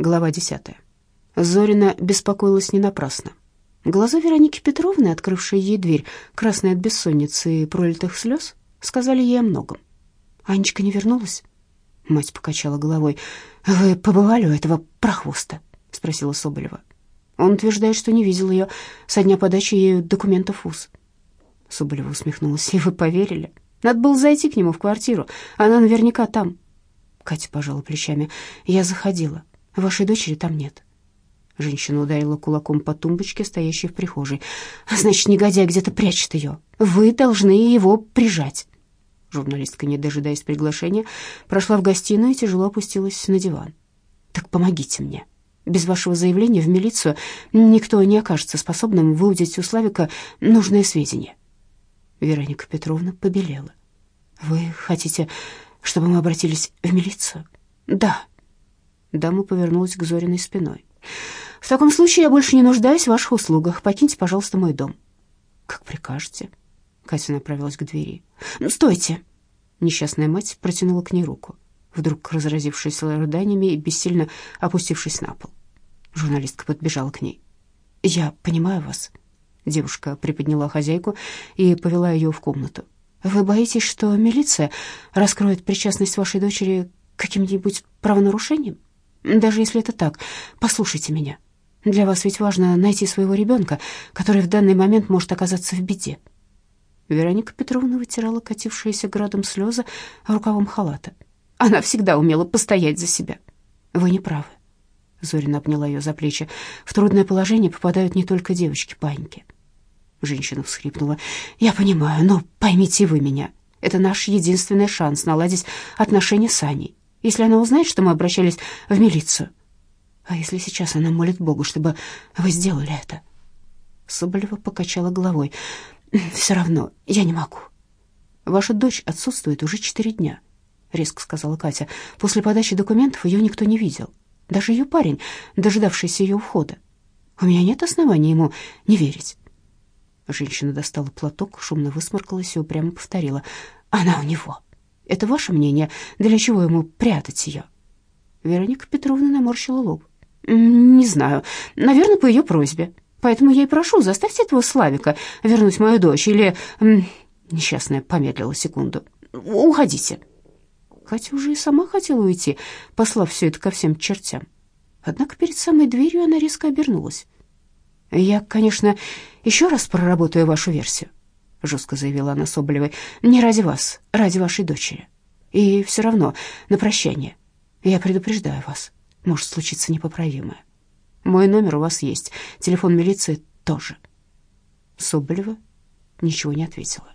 Глава 10. Зорина беспокоилась не напрасно. Глаза Вероники Петровны, открывшие ей дверь, красные от бессонницы и пролитых слез, сказали ей о многом. «Анечка не вернулась?» Мать покачала головой. «Вы побывали у этого прохвоста?» — спросила Соболева. Он утверждает, что не видел ее со дня подачи ею документов УЗ. Соболева усмехнулась. «И вы поверили? Надо было зайти к нему в квартиру. Она наверняка там». Катя пожала плечами. «Я заходила. Вашей дочери там нет». Женщина ударила кулаком по тумбочке, стоящей в прихожей. «Значит, негодяй где-то прячет ее. Вы должны его прижать». Журналистка, не дожидаясь приглашения, прошла в гостиную и тяжело опустилась на диван. «Так помогите мне. Без вашего заявления в милицию никто не окажется способным выудить у Славика нужные сведения». Вероника Петровна побелела. «Вы хотите, чтобы мы обратились в милицию?» «Да». Дама повернулась к Зориной спиной. «В таком случае я больше не нуждаюсь в ваших услугах. Покиньте, пожалуйста, мой дом». «Как прикажете». Катя направилась к двери. «Стойте!» Несчастная мать протянула к ней руку, вдруг разразившись рыданиями и бессильно опустившись на пол. Журналистка подбежала к ней. «Я понимаю вас». Девушка приподняла хозяйку и повела ее в комнату. «Вы боитесь, что милиция раскроет причастность вашей дочери к каким-нибудь правонарушениям? Даже если это так, послушайте меня. Для вас ведь важно найти своего ребенка, который в данный момент может оказаться в беде. Вероника Петровна вытирала катившиеся градом слезы рукавом халата. Она всегда умела постоять за себя. Вы не правы. Зорина обняла ее за плечи. В трудное положение попадают не только девочки, паньки. Женщина всхлипнула. «Я понимаю, но поймите вы меня. Это наш единственный шанс наладить отношения с Аней. Если она узнает, что мы обращались в милицию. А если сейчас она молит Богу, чтобы вы сделали это?» Соболева покачала головой. Все равно я не могу. Ваша дочь отсутствует уже четыре дня, резко сказала Катя. После подачи документов ее никто не видел. Даже ее парень, дожидавшийся ее ухода. У меня нет оснований ему не верить. Женщина достала платок, шумно высморкалась и упрямо повторила. «Она у него. Это ваше мнение? Для чего ему прятать ее?» Вероника Петровна наморщила лоб. «Не знаю. Наверное, по ее просьбе. Поэтому я и прошу, заставьте этого Славика вернуть мою дочь, или...» Несчастная помедлила секунду. «Уходите». Катя уже и сама хотела уйти, послав все это ко всем чертям. Однако перед самой дверью она резко обернулась. «Я, конечно, еще раз проработаю вашу версию», — жестко заявила она Соболевой. «Не ради вас, ради вашей дочери. И все равно на прощание. Я предупреждаю вас, может случиться непоправимое. Мой номер у вас есть, телефон милиции тоже». Соболева ничего не ответила.